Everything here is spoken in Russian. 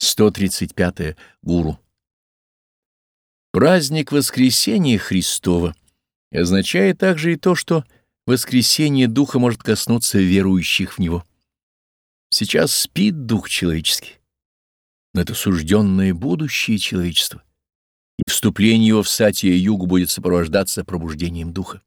135. -е. Гуру. Праздник Воскресения Христова означает также и то, что воскресение Духа может коснуться верующих в Него. Сейчас спит Дух человеческий, но это сужденное будущее человечества, и вступление его в Сатия Юг будет сопровождаться пробуждением Духа.